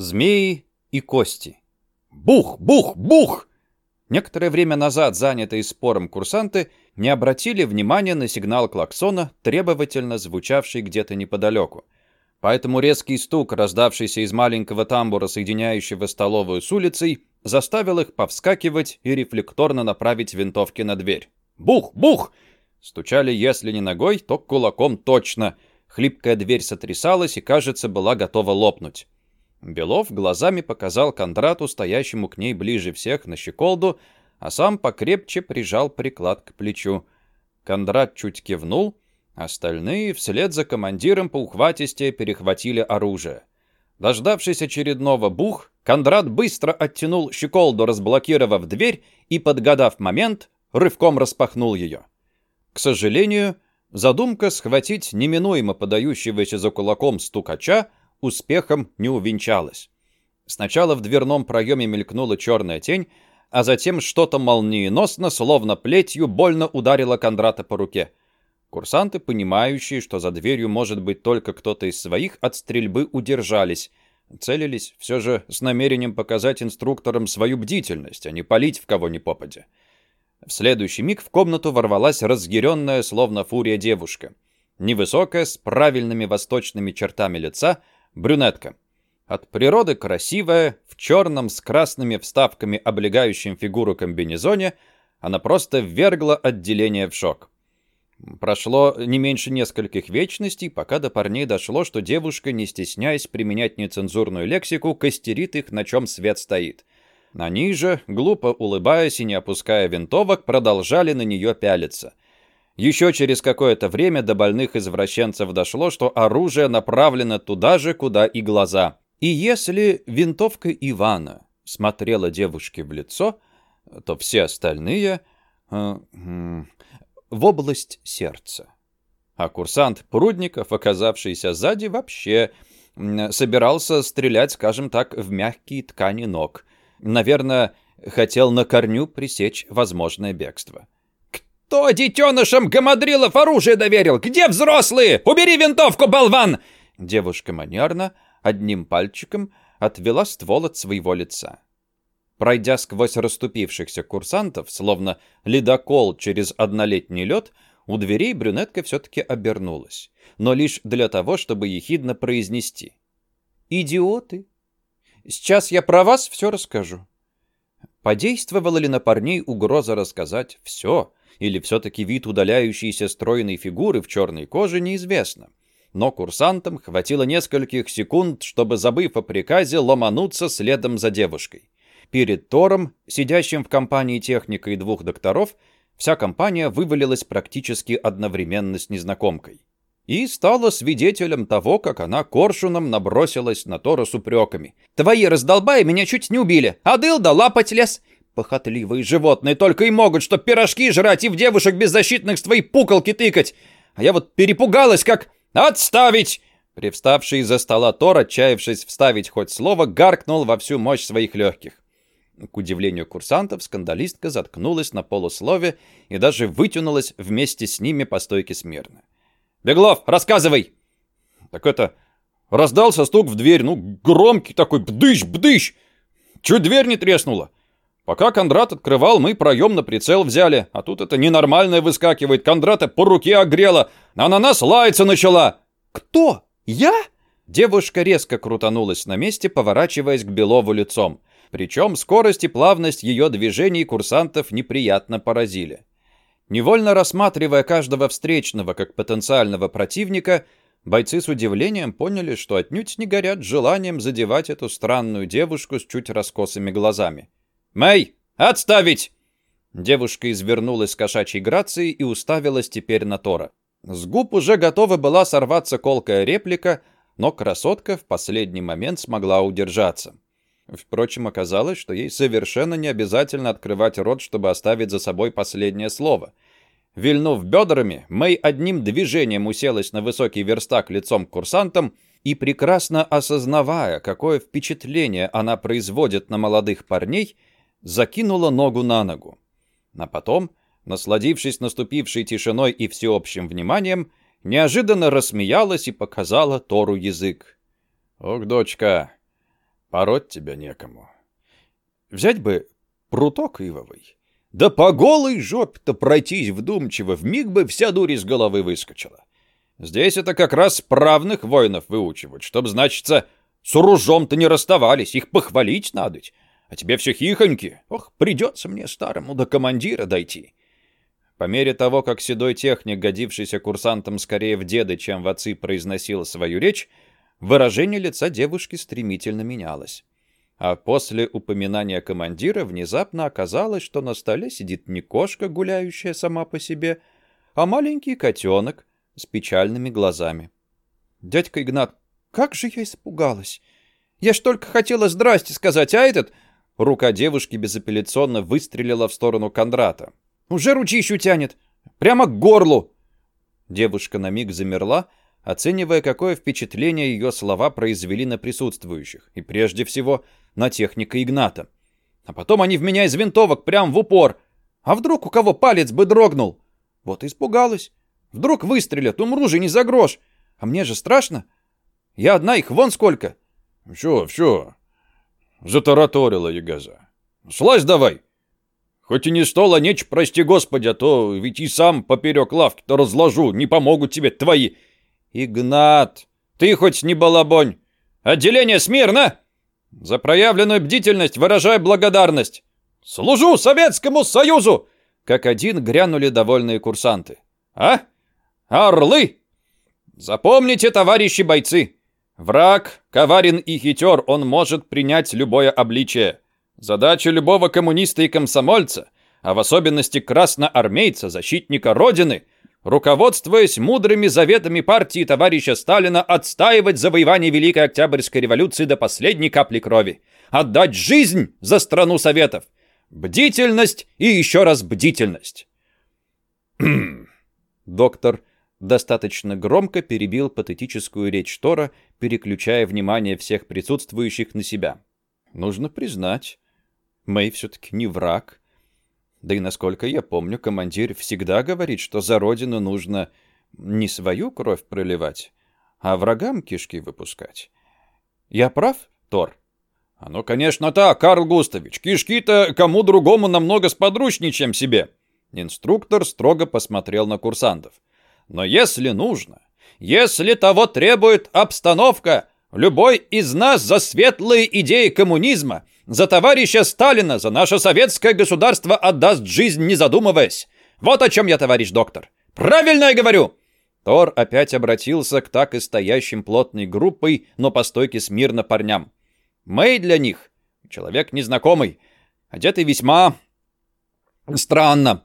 Змеи и кости. Бух, бух, бух! Некоторое время назад занятые спором курсанты не обратили внимания на сигнал клаксона, требовательно звучавший где-то неподалеку. Поэтому резкий стук, раздавшийся из маленького тамбура, соединяющего столовую с улицей, заставил их повскакивать и рефлекторно направить винтовки на дверь. «Бух! Бух!» Стучали, если не ногой, то кулаком точно. Хлипкая дверь сотрясалась и, кажется, была готова лопнуть. Белов глазами показал Кондрату, стоящему к ней ближе всех, на щеколду, а сам покрепче прижал приклад к плечу. Кондрат чуть кивнул, остальные вслед за командиром по ухватисте перехватили оружие. Дождавшись очередного бух, Кондрат быстро оттянул щеколду, разблокировав дверь и, подгадав момент, рывком распахнул ее. К сожалению, задумка схватить неминуемо подающегося за кулаком стукача успехом не увенчалась. Сначала в дверном проеме мелькнула черная тень, а затем что-то молниеносно, словно плетью, больно ударило Кондрата по руке. Курсанты, понимающие, что за дверью может быть только кто-то из своих, от стрельбы удержались. Целились все же с намерением показать инструкторам свою бдительность, а не палить в кого ни попадя. В следующий миг в комнату ворвалась разъяренная, словно фурия девушка. Невысокая, с правильными восточными чертами лица, брюнетка. От природы красивая, в черном с красными вставками облегающем фигуру комбинезоне, она просто ввергла отделение в шок. Прошло не меньше нескольких вечностей, пока до парней дошло, что девушка, не стесняясь применять нецензурную лексику, костерит их, на чем свет стоит. Они же, глупо улыбаясь и не опуская винтовок, продолжали на нее пялиться. Еще через какое-то время до больных извращенцев дошло, что оружие направлено туда же, куда и глаза. И если винтовка Ивана смотрела девушке в лицо, то все остальные э, в область сердца. А курсант Прудников, оказавшийся сзади, вообще собирался стрелять, скажем так, в мягкие ткани ног. Наверное, хотел на корню пресечь возможное бегство. «Кто детенышам гамадрилов оружие доверил? Где взрослые? Убери винтовку, болван!» Девушка манерно, одним пальчиком, отвела ствол от своего лица. Пройдя сквозь расступившихся курсантов, словно ледокол через однолетний лед, у дверей брюнетка все-таки обернулась, но лишь для того, чтобы ехидно произнести. «Идиоты! Сейчас я про вас все расскажу». Подействовала ли на парней угроза рассказать все, или все-таки вид удаляющейся стройной фигуры в черной коже, неизвестно. Но курсантам хватило нескольких секунд, чтобы, забыв о приказе, ломануться следом за девушкой. Перед Тором, сидящим в компании техника и двух докторов, вся компания вывалилась практически одновременно с незнакомкой. И стала свидетелем того, как она коршуном набросилась на Тора с упреками. «Твои раздолбаи меня чуть не убили, а дылда лапать лес!» Похотливые животные только и могут, что пирожки жрать и в девушек беззащитных с твоей пуколки тыкать. А я вот перепугалась, как... «Отставить!» Привставший из-за стола Тор, отчаявшись вставить хоть слово, гаркнул во всю мощь своих легких. К удивлению курсантов, скандалистка заткнулась на полуслове и даже вытянулась вместе с ними по стойке смирно. «Беглов, рассказывай!» «Так это... Раздался стук в дверь, ну, громкий такой, бдыщ-бдыщ! Чуть дверь не треснула. Пока Кондрат открывал, мы проем на прицел взяли, а тут это ненормальное выскакивает, Кондрата по руке огрела, а на нас лаяться начала!» «Кто? Я?» Девушка резко крутанулась на месте, поворачиваясь к Белову лицом. Причем скорость и плавность ее движений курсантов неприятно поразили. Невольно рассматривая каждого встречного как потенциального противника, бойцы с удивлением поняли, что отнюдь не горят желанием задевать эту странную девушку с чуть раскосыми глазами. «Мэй, отставить!» Девушка извернулась с кошачьей грацией и уставилась теперь на Тора. С губ уже готова была сорваться колкая реплика, но красотка в последний момент смогла удержаться. Впрочем, оказалось, что ей совершенно не обязательно открывать рот, чтобы оставить за собой последнее слово. Вильнув бедрами, Мэй одним движением уселась на высокий верстак лицом к курсантам и, прекрасно осознавая, какое впечатление она производит на молодых парней, закинула ногу на ногу. А потом, насладившись наступившей тишиной и всеобщим вниманием, неожиданно рассмеялась и показала Тору язык. «Ох, дочка, Пороть тебя некому. Взять бы пруток ивовый. Да по голой жопе-то пройтись вдумчиво, вмиг бы вся дурь из головы выскочила. Здесь это как раз справных воинов выучивают, чтоб, значится, с уружом-то не расставались, их похвалить надо. А тебе все хихоньки. Ох, придется мне старому до командира дойти. По мере того, как седой техник, годившийся курсантом скорее в деды, чем в отцы, произносил свою речь, выражение лица девушки стремительно менялось. А после упоминания командира внезапно оказалось, что на столе сидит не кошка, гуляющая сама по себе, а маленький котенок с печальными глазами. «Дядька Игнат, как же я испугалась! Я ж только хотела здрасте сказать, а этот...» Рука девушки безапелляционно выстрелила в сторону Кондрата. «Уже ручищу тянет! Прямо к горлу!» Девушка на миг замерла, оценивая, какое впечатление ее слова произвели на присутствующих, и прежде всего на техника Игната. А потом они в меня из винтовок прям в упор. А вдруг у кого палец бы дрогнул? Вот испугалась. Вдруг выстрелят, умру же не за грош. А мне же страшно. Я одна их вон сколько. Все, все. Затараторила Ягоза. Слазь давай. Хоть и не стол, а неч, прости господи, а то ведь и сам поперек лавки-то разложу, не помогут тебе твои. Игнат, ты хоть не балабонь. Отделение смирно! За проявленную бдительность выражаю благодарность. Служу Советскому Союзу! Как один грянули довольные курсанты. А? Орлы! Запомните, товарищи бойцы, враг коварен и хитер, он может принять любое обличие. Задача любого коммуниста и комсомольца, а в особенности красноармейца, защитника Родины, руководствуясь мудрыми заветами партии товарища Сталина, отстаивать завоевание Великой Октябрьской революции до последней капли крови, отдать жизнь за страну Советов. Бдительность и еще раз бдительность. Доктор достаточно громко перебил патетическую речь Тора, переключая внимание всех присутствующих на себя. Нужно признать, Мэй все-таки не враг. Да и насколько я помню, командир всегда говорит, что за родину нужно не свою кровь проливать, а врагам кишки выпускать. Я прав, Тор? Оно, конечно, так, Карл Густавич. Кишки-то кому другому намного сподручнее, чем себе. Инструктор строго посмотрел на курсантов. Но если нужно, если того требует обстановка, любой из нас за светлые идеи коммунизма, за товарища Сталина, за наше советское государство отдаст жизнь, не задумываясь. Вот о чем я, товарищ доктор. Правильно я говорю!» Тор опять обратился к так и стоящим плотной группой, но по стойке смирно парням. Мэй для них человек незнакомый, одетый весьма странно.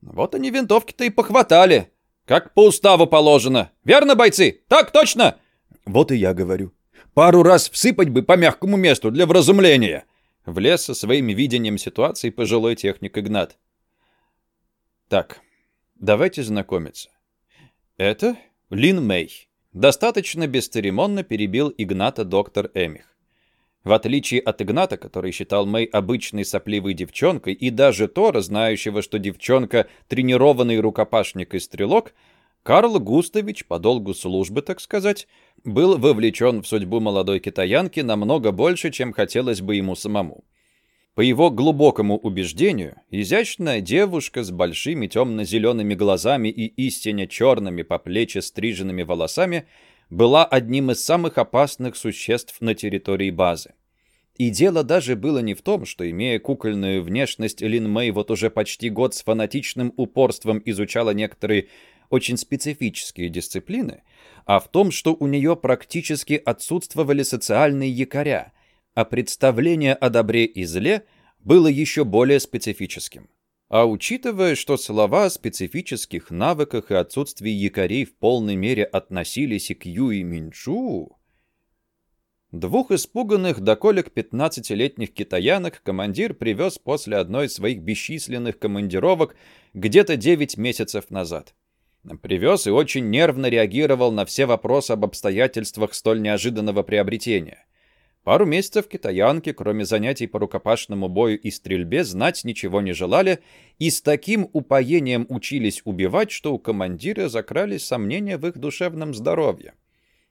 Вот они винтовки-то и похватали. Как по уставу положено. Верно, бойцы? Так точно? Вот и я говорю. Пару раз всыпать бы по мягкому месту для вразумления. Влез со своим видением ситуации пожилой техник Игнат. Так, давайте знакомиться. Это Лин Мэй. Достаточно бесцеремонно перебил Игната доктор Эмих. В отличие от Игната, который считал Мэй обычной сопливой девчонкой, и даже Тора, знающего, что девчонка — тренированный рукопашник и стрелок, Карл Густавич, по долгу службы, так сказать, был вовлечен в судьбу молодой китаянки намного больше, чем хотелось бы ему самому. По его глубокому убеждению, изящная девушка с большими темно-зелеными глазами и истинно черными по плечи стриженными волосами — была одним из самых опасных существ на территории базы. И дело даже было не в том, что, имея кукольную внешность, Лин Мэй вот уже почти год с фанатичным упорством изучала некоторые очень специфические дисциплины, а в том, что у нее практически отсутствовали социальные якоря, а представление о добре и зле было еще более специфическим. А учитывая, что слова о специфических навыках и отсутствии якорей в полной мере относились и к Юи Минчу, двух испуганных до колик 15-летних китаянок командир привез после одной из своих бесчисленных командировок где-то 9 месяцев назад. Привез и очень нервно реагировал на все вопросы об обстоятельствах столь неожиданного приобретения. Пару месяцев китаянки, кроме занятий по рукопашному бою и стрельбе, знать ничего не желали и с таким упоением учились убивать, что у командира закрались сомнения в их душевном здоровье.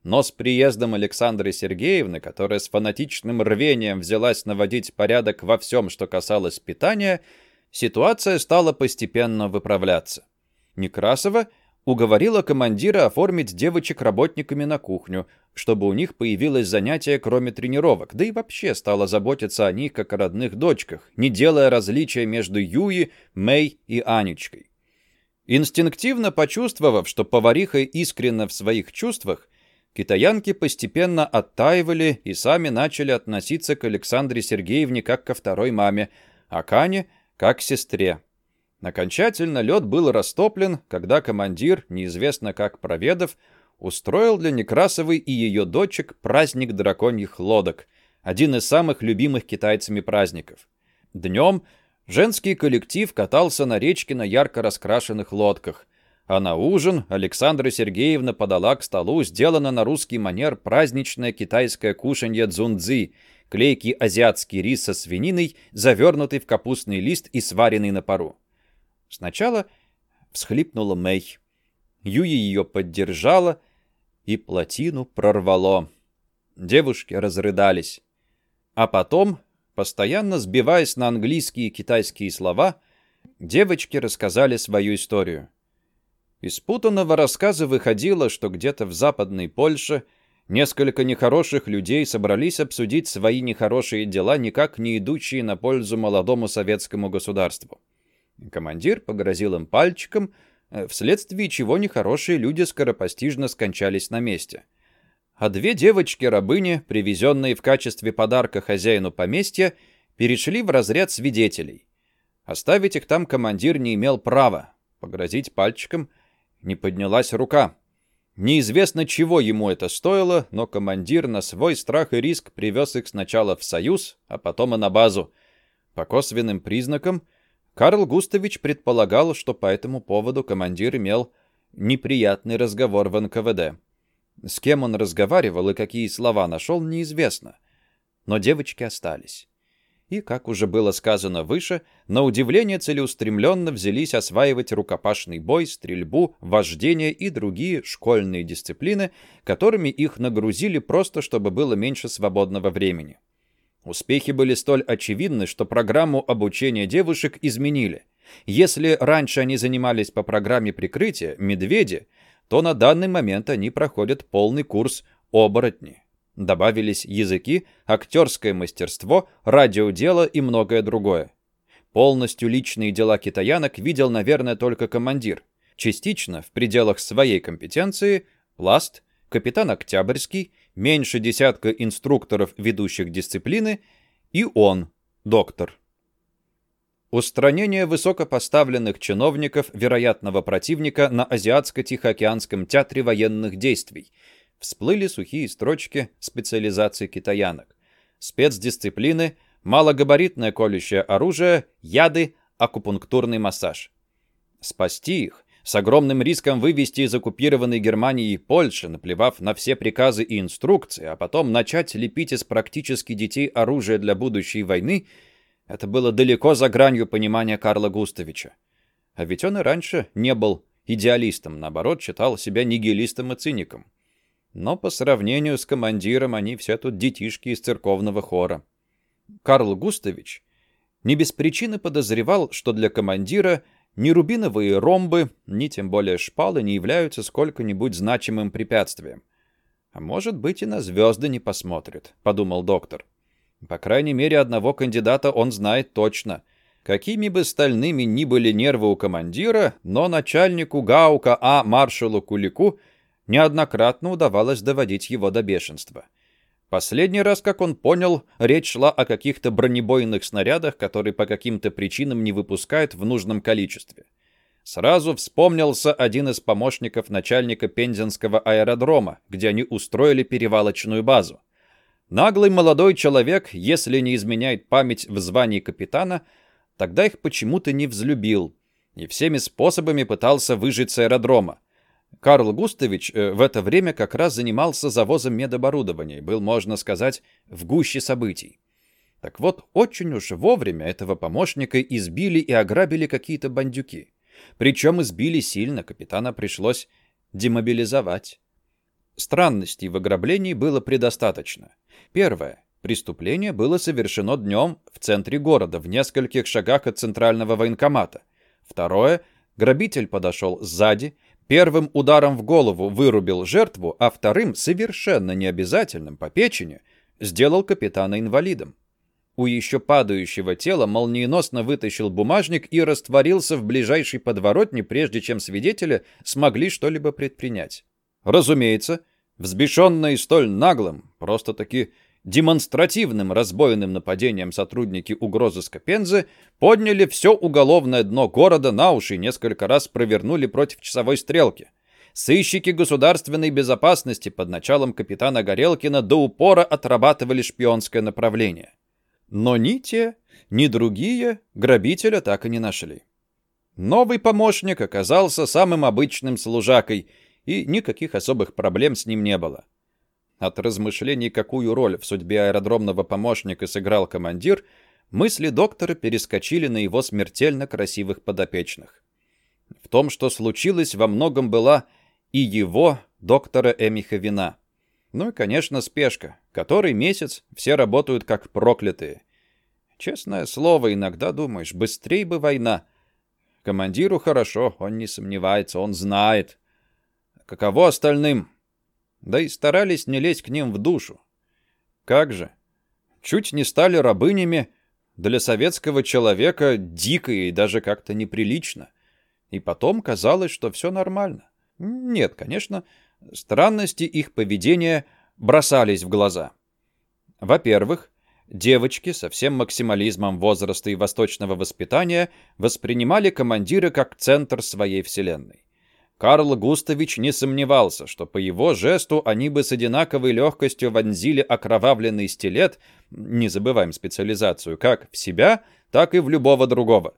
Но с приездом Александры Сергеевны, которая с фанатичным рвением взялась наводить порядок во всем, что касалось питания, ситуация стала постепенно выправляться. Некрасова уговорила командира оформить девочек работниками на кухню, чтобы у них появилось занятие кроме тренировок, да и вообще стала заботиться о них как о родных дочках, не делая различия между Юи, Мэй и Анечкой. Инстинктивно почувствовав, что повариха искренна в своих чувствах, китаянки постепенно оттаивали и сами начали относиться к Александре Сергеевне как ко второй маме, а Кане — как к сестре. Окончательно лед был растоплен, когда командир, неизвестно как проведав, устроил для Некрасовой и ее дочек праздник драконьих лодок, один из самых любимых китайцами праздников. Днем женский коллектив катался на речке на ярко раскрашенных лодках, а на ужин Александра Сергеевна подала к столу сделано на русский манер праздничное китайское кушанье дзунцзи, клейкий азиатский рис со свининой, завернутый в капустный лист и сваренный на пару. Сначала всхлипнула Мэй. Юи ее поддержала, и плотину прорвало. Девушки разрыдались. А потом, постоянно сбиваясь на английские и китайские слова, девочки рассказали свою историю. Из путанного рассказа выходило, что где-то в западной Польше несколько нехороших людей собрались обсудить свои нехорошие дела, никак не идущие на пользу молодому советскому государству. Командир погрозил им пальчиком, э, вследствие чего нехорошие люди скоропостижно скончались на месте. А две девочки-рабыни, привезенные в качестве подарка хозяину поместья, перешли в разряд свидетелей. Оставить их там командир не имел права. Погрозить пальчиком не поднялась рука. Неизвестно, чего ему это стоило, но командир на свой страх и риск привез их сначала в Союз, а потом и на базу. По косвенным признакам – Карл Густавич предполагал, что по этому поводу командир имел неприятный разговор в НКВД. С кем он разговаривал и какие слова нашел, неизвестно. Но девочки остались. И, как уже было сказано выше, на удивление целеустремленно взялись осваивать рукопашный бой, стрельбу, вождение и другие школьные дисциплины, которыми их нагрузили просто, чтобы было меньше свободного времени. Успехи были столь очевидны, что программу обучения девушек изменили. Если раньше они занимались по программе прикрытия «Медведи», то на данный момент они проходят полный курс «Оборотни». Добавились языки, актерское мастерство, радиодело и многое другое. Полностью личные дела китаянок видел, наверное, только командир. Частично, в пределах своей компетенции, Пласт, капитан Октябрьский меньше десятка инструкторов ведущих дисциплины и он, доктор. Устранение высокопоставленных чиновников вероятного противника на Азиатско-Тихоокеанском театре военных действий. Всплыли сухие строчки специализации китаянок. Спецдисциплины, малогабаритное колющее оружие, яды, акупунктурный массаж. Спасти их с огромным риском вывести из оккупированной Германии и Польши, наплевав на все приказы и инструкции, а потом начать лепить из практически детей оружие для будущей войны, это было далеко за гранью понимания Карла Густавича. А ведь он и раньше не был идеалистом, наоборот, считал себя нигилистом и циником. Но по сравнению с командиром они все тут детишки из церковного хора. Карл Густавич не без причины подозревал, что для командира – ни рубиновые ромбы, ни тем более шпалы не являются сколько-нибудь значимым препятствием. «А может быть, и на звезды не посмотрит», — подумал доктор. По крайней мере, одного кандидата он знает точно. Какими бы стальными ни были нервы у командира, но начальнику Гаука А. маршалу Кулику неоднократно удавалось доводить его до бешенства. Последний раз, как он понял, речь шла о каких-то бронебойных снарядах, которые по каким-то причинам не выпускают в нужном количестве. Сразу вспомнился один из помощников начальника Пензенского аэродрома, где они устроили перевалочную базу. Наглый молодой человек, если не изменяет память в звании капитана, тогда их почему-то не взлюбил и всеми способами пытался выжить с аэродрома. Карл Густавич э, в это время как раз занимался завозом медоборудования был, можно сказать, в гуще событий. Так вот, очень уж вовремя этого помощника избили и ограбили какие-то бандюки. Причем избили сильно, капитана пришлось демобилизовать. Странностей в ограблении было предостаточно. Первое. Преступление было совершено днем в центре города, в нескольких шагах от центрального военкомата. Второе. Грабитель подошел сзади, первым ударом в голову вырубил жертву, а вторым, совершенно необязательным, по печени, сделал капитана инвалидом. У еще падающего тела молниеносно вытащил бумажник и растворился в ближайшей подворотне, прежде чем свидетели смогли что-либо предпринять. Разумеется, взбешенные столь наглым, просто-таки демонстративным разбойным нападением сотрудники угрозыска Пензы подняли все уголовное дно города на уши и несколько раз провернули против часовой стрелки. Сыщики государственной безопасности под началом капитана Горелкина до упора отрабатывали шпионское направление. Но ни те, ни другие грабителя так и не нашли. Новый помощник оказался самым обычным служакой, и никаких особых проблем с ним не было. От размышлений, какую роль в судьбе аэродромного помощника сыграл командир, мысли доктора перескочили на его смертельно красивых подопечных. В том, что случилось, во многом была и его, доктора Эмиха, вина. Ну и, конечно, спешка. Который месяц все работают как проклятые. Честное слово, иногда думаешь, быстрее бы война. Командиру хорошо, он не сомневается, он знает. Каково остальным? Да и старались не лезть к ним в душу. Как же? Чуть не стали рабынями, для советского человека дико и даже как-то неприлично. И потом казалось, что все нормально. Нет, конечно, странности их поведения бросались в глаза. Во-первых, девочки со всем максимализмом возраста и восточного воспитания воспринимали командира как центр своей вселенной. Карл Густавич не сомневался, что по его жесту они бы с одинаковой легкостью вонзили окровавленный стилет, не забываем специализацию, как в себя, так и в любого другого.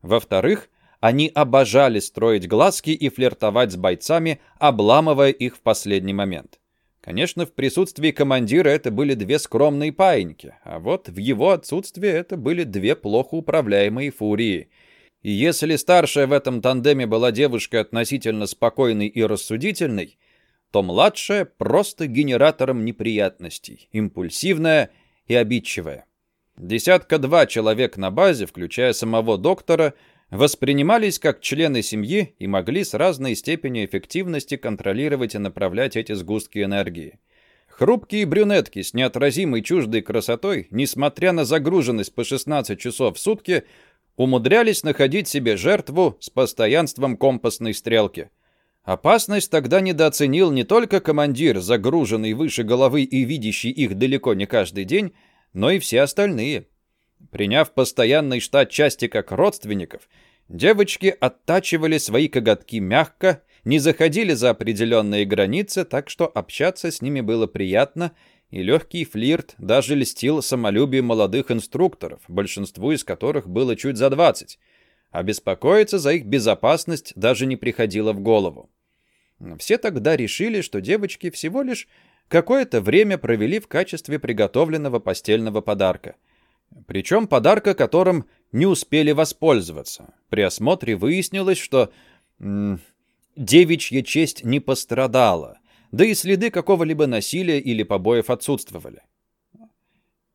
Во-вторых, они обожали строить глазки и флиртовать с бойцами, обламывая их в последний момент. Конечно, в присутствии командира это были две скромные паиньки, а вот в его отсутствие это были две плохо управляемые фурии — и если старшая в этом тандеме была девушкой относительно спокойной и рассудительной, то младшая просто генератором неприятностей, импульсивная и обидчивая. Десятка-два человек на базе, включая самого доктора, воспринимались как члены семьи и могли с разной степенью эффективности контролировать и направлять эти сгустки энергии. Хрупкие брюнетки с неотразимой чуждой красотой, несмотря на загруженность по 16 часов в сутки, умудрялись находить себе жертву с постоянством компасной стрелки. Опасность тогда недооценил не только командир, загруженный выше головы и видящий их далеко не каждый день, но и все остальные. Приняв постоянный штат части как родственников, девочки оттачивали свои коготки мягко, не заходили за определенные границы, так что общаться с ними было приятно – и легкий флирт даже льстил самолюбию молодых инструкторов, большинству из которых было чуть за 20, а беспокоиться за их безопасность даже не приходило в голову. Все тогда решили, что девочки всего лишь какое-то время провели в качестве приготовленного постельного подарка. Причем подарка, которым не успели воспользоваться. При осмотре выяснилось, что девичья честь не пострадала, да и следы какого-либо насилия или побоев отсутствовали.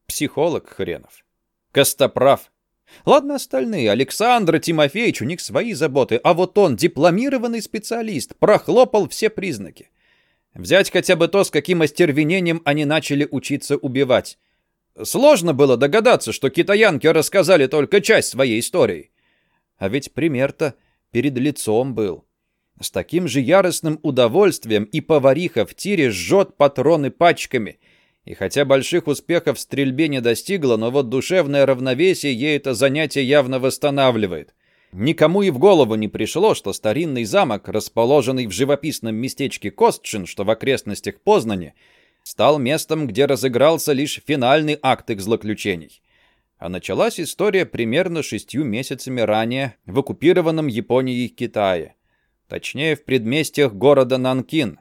Психолог хренов. Костоправ. Ладно остальные, Александр, Тимофеевич, у них свои заботы, а вот он, дипломированный специалист, прохлопал все признаки. Взять хотя бы то, с каким остервенением они начали учиться убивать. Сложно было догадаться, что китаянки рассказали только часть своей истории. А ведь пример-то перед лицом был. С таким же яростным удовольствием и повариха в тире жжет патроны пачками. И хотя больших успехов в стрельбе не достигла, но вот душевное равновесие ей это занятие явно восстанавливает. Никому и в голову не пришло, что старинный замок, расположенный в живописном местечке Костшин, что в окрестностях Познани, стал местом, где разыгрался лишь финальный акт их злоключений. А началась история примерно шестью месяцами ранее в оккупированном Японией Китае точнее в предместьях города Нанкин,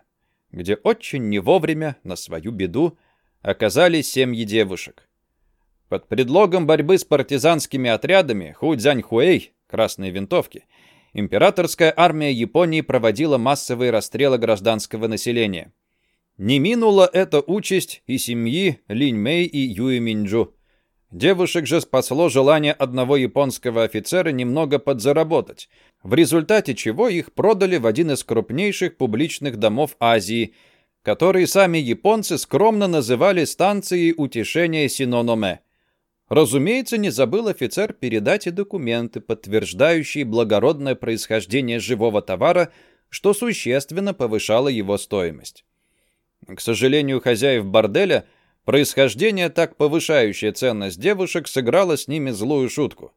где очень не вовремя, на свою беду, оказались семьи девушек. Под предлогом борьбы с партизанскими отрядами Худзяньхуэй, красные винтовки, императорская армия Японии проводила массовые расстрелы гражданского населения. Не минула эта участь и семьи Линь Мэй и Юэ Минджу. Девушек же спасло желание одного японского офицера немного подзаработать, в результате чего их продали в один из крупнейших публичных домов Азии, который сами японцы скромно называли станцией утешения Синономе. Разумеется, не забыл офицер передать и документы, подтверждающие благородное происхождение живого товара, что существенно повышало его стоимость. К сожалению, хозяев борделя – Происхождение, так повышающее ценность девушек, сыграло с ними злую шутку.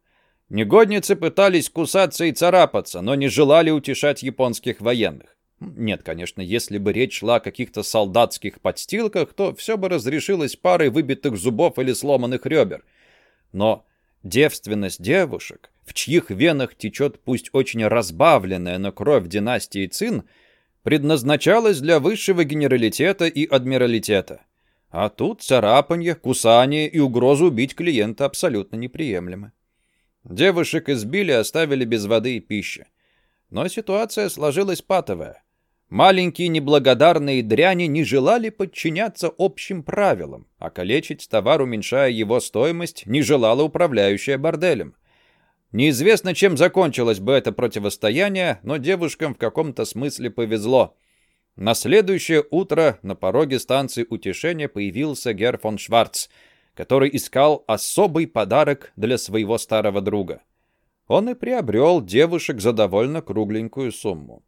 Негодницы пытались кусаться и царапаться, но не желали утешать японских военных. Нет, конечно, если бы речь шла о каких-то солдатских подстилках, то все бы разрешилось парой выбитых зубов или сломанных ребер. Но девственность девушек, в чьих венах течет пусть очень разбавленная, но кровь династии Цин, предназначалась для высшего генералитета и адмиралитета. А тут царапанье, кусание и угроза убить клиента абсолютно неприемлемы. Девушек избили, оставили без воды и пищи. Но ситуация сложилась патовая. Маленькие неблагодарные дряни не желали подчиняться общим правилам, а калечить товар, уменьшая его стоимость, не желала управляющая борделем. Неизвестно, чем закончилось бы это противостояние, но девушкам в каком-то смысле повезло. На следующее утро на пороге станции утешения появился Гер фон Шварц, который искал особый подарок для своего старого друга. Он и приобрел девушек за довольно кругленькую сумму.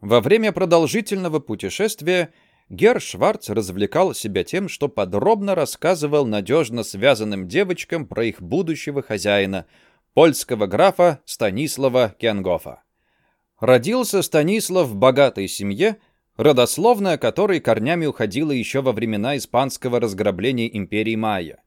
Во время продолжительного путешествия Гер Шварц развлекал себя тем, что подробно рассказывал надежно связанным девочкам про их будущего хозяина, польского графа Станислава Кенгофа. Родился Станислав в богатой семье – родословная которой корнями уходила еще во времена испанского разграбления империи Майя.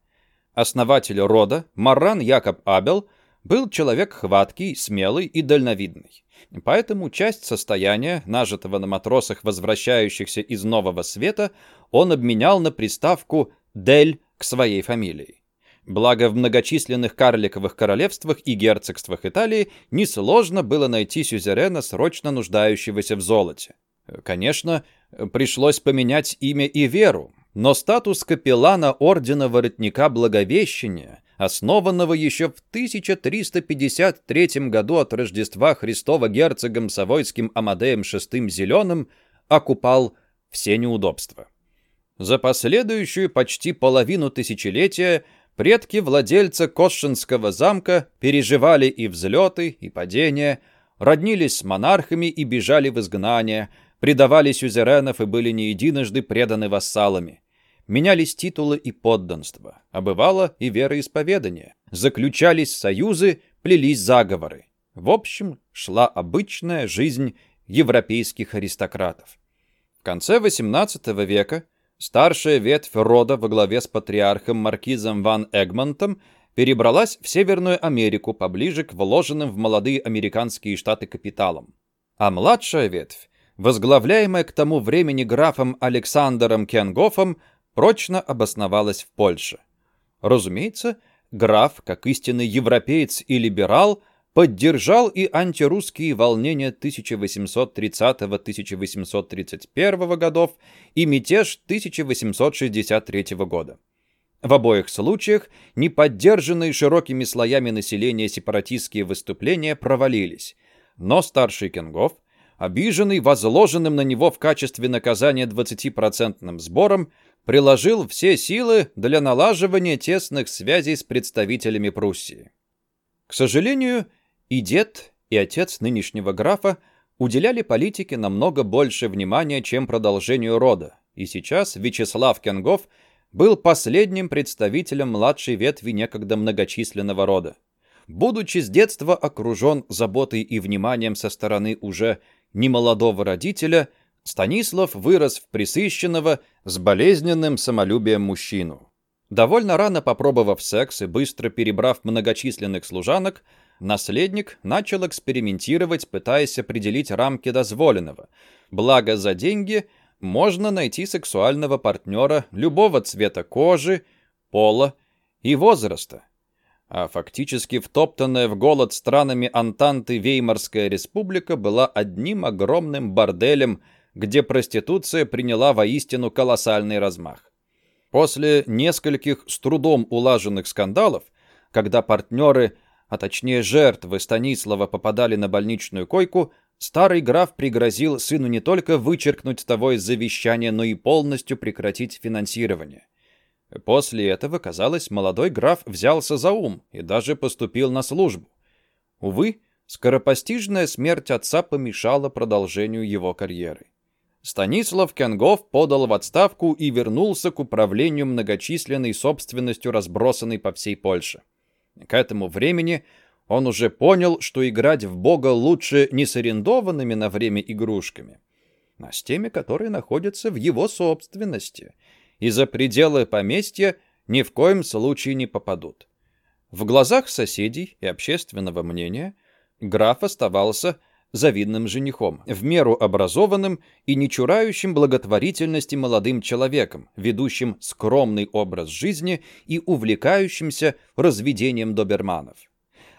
Основатель рода, Марран Якоб Абел, был человек хваткий, смелый и дальновидный. Поэтому часть состояния, нажитого на матросах, возвращающихся из Нового Света, он обменял на приставку «дель» к своей фамилии. Благо в многочисленных карликовых королевствах и герцогствах Италии несложно было найти сюзерена, срочно нуждающегося в золоте. Конечно, пришлось поменять имя и веру, но статус капеллана Ордена Воротника Благовещения, основанного еще в 1353 году от Рождества Христова герцогом Савойским Амадеем VI Зеленым, окупал все неудобства. За последующую почти половину тысячелетия предки владельца Кошинского замка переживали и взлеты, и падения, роднились с монархами и бежали в изгнание – предавали сюзеренов и были не единожды преданы вассалами. Менялись титулы и подданство, а бывало и вероисповедание. Заключались союзы, плелись заговоры. В общем, шла обычная жизнь европейских аристократов. В конце XVIII века старшая ветвь рода во главе с патриархом Маркизом Ван Эгмонтом перебралась в Северную Америку поближе к вложенным в молодые американские штаты капиталам. А младшая ветвь возглавляемая к тому времени графом Александром Кенгофом, прочно обосновалась в Польше. Разумеется, граф, как истинный европеец и либерал, поддержал и антирусские волнения 1830-1831 годов и мятеж 1863 года. В обоих случаях неподдержанные широкими слоями населения сепаратистские выступления провалились, но старший Кенгоф обиженный возложенным на него в качестве наказания 20% сбором, приложил все силы для налаживания тесных связей с представителями Пруссии. К сожалению, и дед, и отец нынешнего графа уделяли политике намного больше внимания, чем продолжению рода, и сейчас Вячеслав Кенгов был последним представителем младшей ветви некогда многочисленного рода. Будучи с детства окружен заботой и вниманием со стороны уже немолодого родителя, Станислав вырос в присыщенного, с болезненным самолюбием мужчину. Довольно рано попробовав секс и быстро перебрав многочисленных служанок, наследник начал экспериментировать, пытаясь определить рамки дозволенного. Благо за деньги можно найти сексуального партнера любого цвета кожи, пола и возраста а фактически втоптанная в голод странами Антанты Веймарская республика была одним огромным борделем, где проституция приняла воистину колоссальный размах. После нескольких с трудом улаженных скандалов, когда партнеры, а точнее жертвы Станислава попадали на больничную койку, старый граф пригрозил сыну не только вычеркнуть того из завещания, но и полностью прекратить финансирование. После этого, казалось, молодой граф взялся за ум и даже поступил на службу. Увы, скоропостижная смерть отца помешала продолжению его карьеры. Станислав Кенгов подал в отставку и вернулся к управлению многочисленной собственностью, разбросанной по всей Польше. К этому времени он уже понял, что играть в Бога лучше не с арендованными на время игрушками, а с теми, которые находятся в его собственности, и за пределы поместья ни в коем случае не попадут. В глазах соседей и общественного мнения граф оставался завидным женихом, в меру образованным и не чурающим благотворительности молодым человеком, ведущим скромный образ жизни и увлекающимся разведением доберманов.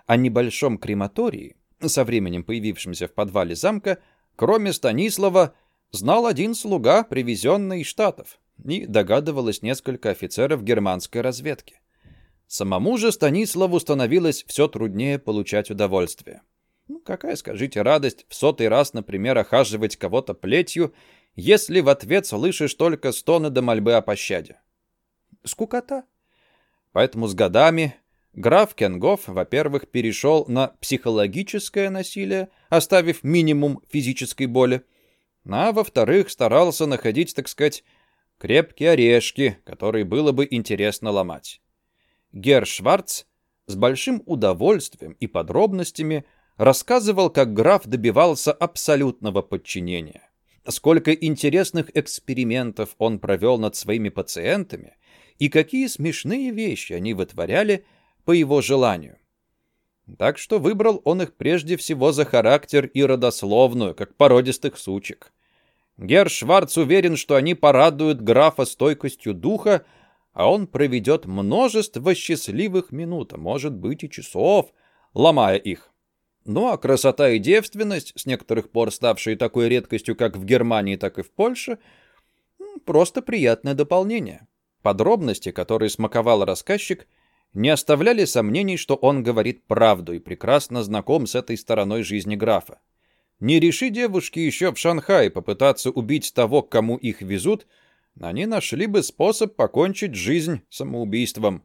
О небольшом крематории, со временем появившемся в подвале замка, кроме Станислава, знал один слуга, привезенный из Штатов, и догадывалось несколько офицеров германской разведки. Самому же Станиславу становилось все труднее получать удовольствие. Ну, какая, скажите, радость в сотый раз, например, охаживать кого-то плетью, если в ответ слышишь только стоны до мольбы о пощаде? Скукота. Поэтому с годами граф Кенгоф, во-первых, перешел на психологическое насилие, оставив минимум физической боли, а во-вторых, старался находить, так сказать, крепкие орешки, которые было бы интересно ломать. Гер Шварц с большим удовольствием и подробностями рассказывал, как граф добивался абсолютного подчинения. Сколько интересных экспериментов он провел над своими пациентами и какие смешные вещи они вытворяли по его желанию. Так что выбрал он их прежде всего за характер и родословную, как породистых сучек. Герр Шварц уверен, что они порадуют графа стойкостью духа, а он проведет множество счастливых минут, а может быть и часов, ломая их. Ну а красота и девственность, с некоторых пор ставшие такой редкостью как в Германии, так и в Польше, просто приятное дополнение. Подробности, которые смаковал рассказчик, не оставляли сомнений, что он говорит правду и прекрасно знаком с этой стороной жизни графа. Не реши девушки еще в Шанхае попытаться убить того, кому их везут, они нашли бы способ покончить жизнь самоубийством.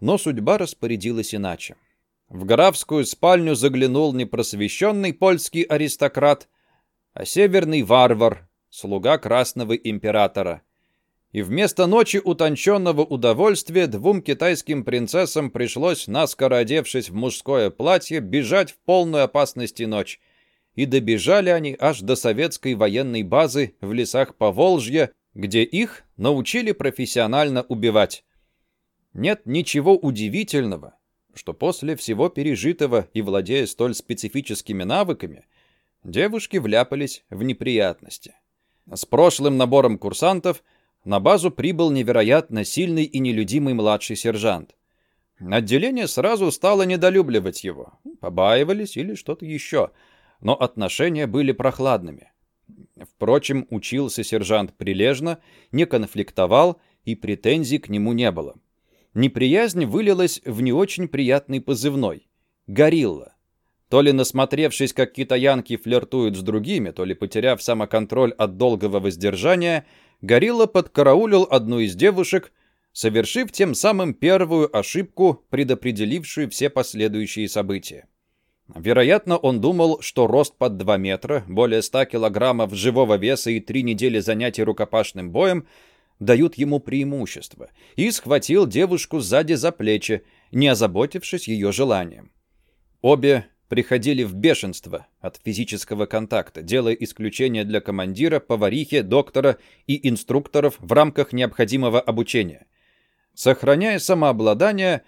Но судьба распорядилась иначе. В графскую спальню заглянул не просвещенный польский аристократ, а северный варвар, слуга красного императора. И вместо ночи утонченного удовольствия двум китайским принцессам пришлось, наскоро одевшись в мужское платье, бежать в полную опасности ночь. И добежали они аж до советской военной базы в лесах Поволжья, где их научили профессионально убивать. Нет ничего удивительного, что после всего пережитого и владея столь специфическими навыками, девушки вляпались в неприятности. С прошлым набором курсантов на базу прибыл невероятно сильный и нелюдимый младший сержант. Отделение сразу стало недолюбливать его, побаивались или что-то еще, но отношения были прохладными. Впрочем, учился сержант прилежно, не конфликтовал и претензий к нему не было неприязнь вылилась в не очень приятный позывной — «Горилла». То ли насмотревшись, как китаянки флиртуют с другими, то ли потеряв самоконтроль от долгого воздержания, Горилла подкараулил одну из девушек, совершив тем самым первую ошибку, предопределившую все последующие события. Вероятно, он думал, что рост под 2 метра, более 100 килограммов живого веса и три недели занятий рукопашным боем дают ему преимущество, и схватил девушку сзади за плечи, не озаботившись ее желанием. Обе приходили в бешенство от физического контакта, делая исключение для командира, поварихи, доктора и инструкторов в рамках необходимого обучения. Сохраняя самообладание,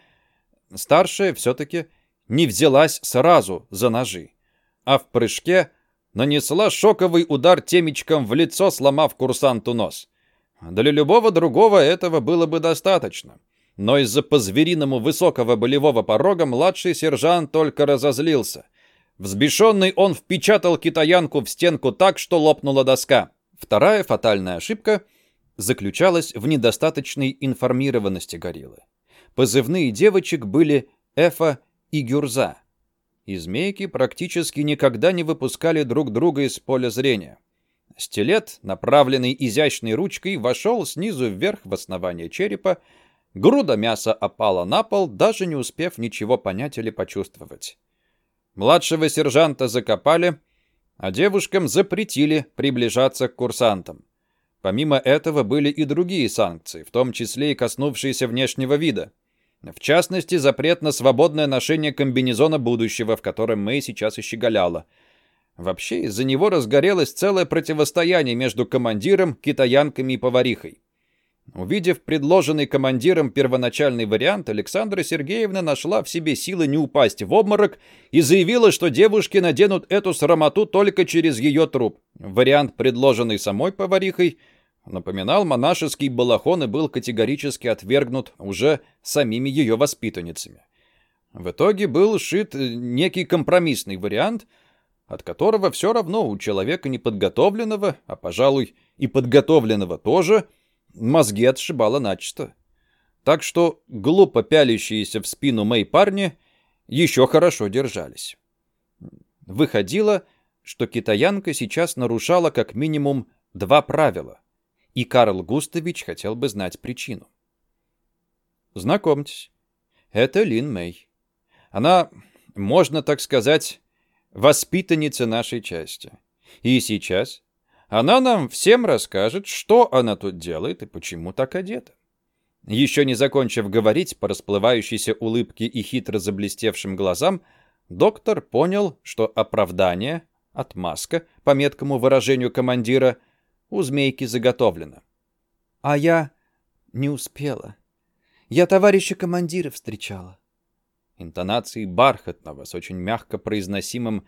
старшая все-таки не взялась сразу за ножи, а в прыжке нанесла шоковый удар темечком в лицо, сломав курсанту нос. Для любого другого этого было бы достаточно. Но из-за по-звериному высокого болевого порога младший сержант только разозлился. Взбешенный он впечатал китаянку в стенку так, что лопнула доска. Вторая фатальная ошибка заключалась в недостаточной информированности гориллы. Позывные девочек были Эфа и Гюрза. И змейки практически никогда не выпускали друг друга из поля зрения. Стилет, направленный изящной ручкой, вошел снизу вверх в основание черепа, груда мяса опала на пол, даже не успев ничего понять или почувствовать. Младшего сержанта закопали, а девушкам запретили приближаться к курсантам. Помимо этого были и другие санкции, в том числе и коснувшиеся внешнего вида. В частности, запрет на свободное ношение комбинезона будущего, в котором Мэй сейчас и щеголяла. Вообще, из-за него разгорелось целое противостояние между командиром, китаянками и поварихой. Увидев предложенный командиром первоначальный вариант, Александра Сергеевна нашла в себе силы не упасть в обморок и заявила, что девушки наденут эту срамоту только через ее труп. Вариант, предложенный самой поварихой, напоминал монашеский балахон и был категорически отвергнут уже самими ее воспитанницами. В итоге был шит некий компромиссный вариант, от которого все равно у человека неподготовленного, а, пожалуй, и подготовленного тоже, мозги отшибало начисто. Так что глупо пялящиеся в спину мои парни еще хорошо держались. Выходило, что китаянка сейчас нарушала как минимум два правила — и Карл Густавич хотел бы знать причину. Знакомьтесь, это Лин Мэй. Она, можно так сказать, воспитанница нашей части. И сейчас она нам всем расскажет, что она тут делает и почему так одета. Еще не закончив говорить по расплывающейся улыбке и хитро заблестевшим глазам, доктор понял, что оправдание, отмазка, по меткому выражению командира – у змейки заготовлено. А я не успела. Я товарища командира встречала. Интонации бархатного с очень мягко произносимым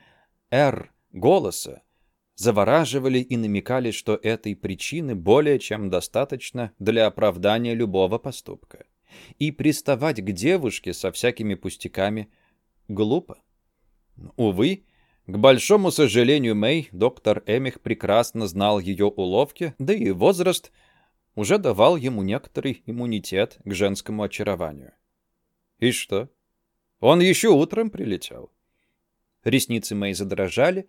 «р» голоса завораживали и намекали, что этой причины более чем достаточно для оправдания любого поступка. И приставать к девушке со всякими пустяками глупо. Увы, к большому сожалению Мэй, доктор Эмих прекрасно знал ее уловки, да и возраст уже давал ему некоторый иммунитет к женскому очарованию. И что? Он еще утром прилетел. Ресницы Мэй задрожали,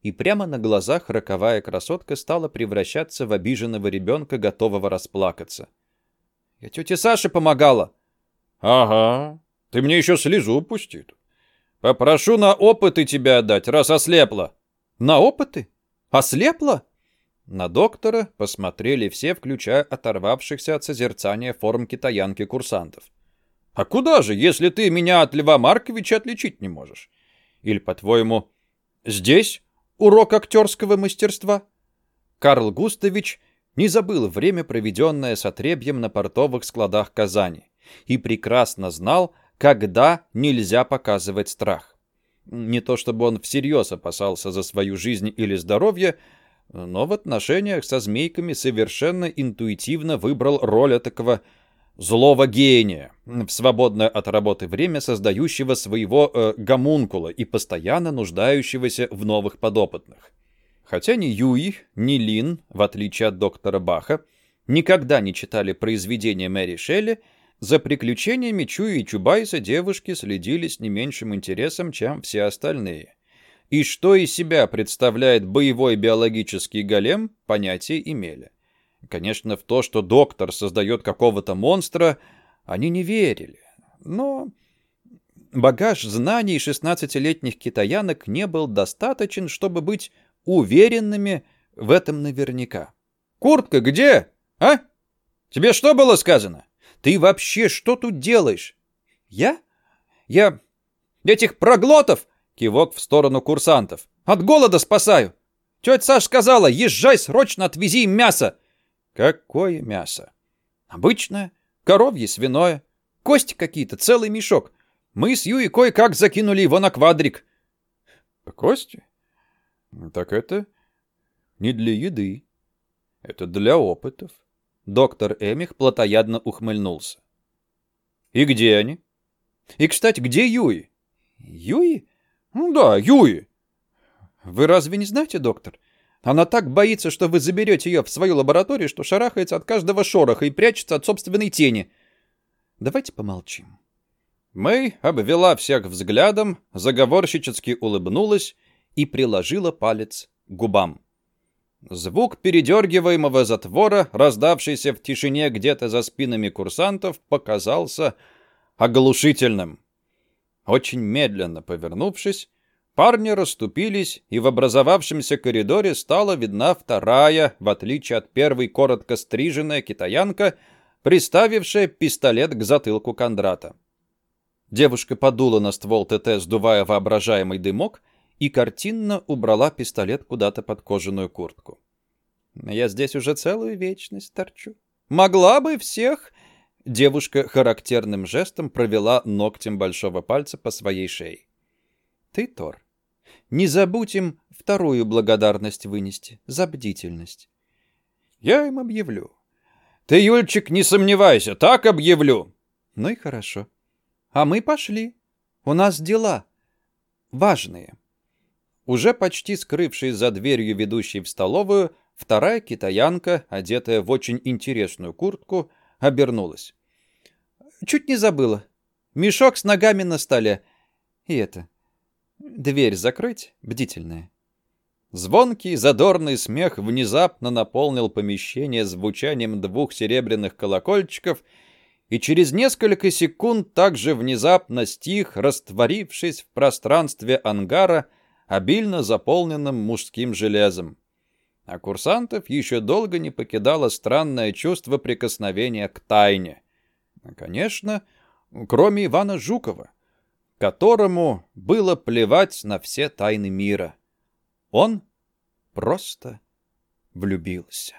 и прямо на глазах роковая красотка стала превращаться в обиженного ребенка, готового расплакаться. «Я тете Саше помогала!» «Ага, ты мне еще слезу пусти Попрошу на опыты тебя отдать, раз ослепла. На опыты? Ослепла? На доктора посмотрели все, включая оторвавшихся от созерцания форм китаянки курсантов. А куда же, если ты меня от Льва Марковича отличить не можешь? Или, по-твоему, здесь урок актерского мастерства? Карл Густавич не забыл время, проведенное с отребьем на портовых складах Казани, и прекрасно знал, когда нельзя показывать страх. Не то чтобы он всерьез опасался за свою жизнь или здоровье, но в отношениях со змейками совершенно интуитивно выбрал роль такого злого гения, в свободное от работы время создающего своего э, гомункула и постоянно нуждающегося в новых подопытных. Хотя ни Юи, ни Лин, в отличие от доктора Баха, никогда не читали произведения Мэри Шелли, за приключениями Чуи и Чубайса девушки следили с не меньшим интересом, чем все остальные. И что из себя представляет боевой биологический голем, понятия имели. Конечно, в то, что доктор создает какого-то монстра, они не верили. Но багаж знаний 16-летних китаянок не был достаточен, чтобы быть уверенными в этом наверняка. «Куртка где? А? Тебе что было сказано?» Ты вообще что тут делаешь? Я? Я этих проглотов, кивок в сторону курсантов, от голода спасаю. Тетя Саш сказала, езжай срочно, отвези мясо. Какое мясо? Обычное, коровье, свиное. Кости какие-то, целый мешок. Мы с Юей кое-как закинули его на квадрик. Кости? Так это не для еды. Это для опытов. Доктор Эмих плотоядно ухмыльнулся. «И где они?» «И, кстати, где Юи?» «Юи?» «Ну да, Юи». «Вы разве не знаете, доктор? Она так боится, что вы заберете ее в свою лабораторию, что шарахается от каждого шороха и прячется от собственной тени. Давайте помолчим. Мэй обвела всех взглядом, заговорщически улыбнулась и приложила палец к губам. Звук передергиваемого затвора, раздавшийся в тишине где-то за спинами курсантов, показался оглушительным. Очень медленно повернувшись, парни расступились, и в образовавшемся коридоре стала видна вторая, в отличие от первой коротко стриженная китаянка, приставившая пистолет к затылку Кондрата. Девушка подула на ствол ТТ, сдувая воображаемый дымок, и картинно убрала пистолет куда-то под кожаную куртку. «Я здесь уже целую вечность торчу. Могла бы всех...» Девушка характерным жестом провела ногтем большого пальца по своей шее. «Ты, Тор, не забудь им вторую благодарность вынести за бдительность. Я им объявлю». «Ты, Юльчик, не сомневайся, так объявлю». «Ну и хорошо. А мы пошли. У нас дела важные». Уже почти скрывшись за дверью, ведущей в столовую, вторая китаянка, одетая в очень интересную куртку, обернулась. «Чуть не забыла. Мешок с ногами на столе. И это... Дверь закрыть, бдительная». Звонкий, задорный смех внезапно наполнил помещение звучанием двух серебряных колокольчиков, и через несколько секунд также внезапно стих, растворившись в пространстве ангара, обильно заполненным мужским железом. А курсантов еще долго не покидало странное чувство прикосновения к тайне. Конечно, кроме Ивана Жукова, которому было плевать на все тайны мира. Он просто влюбился.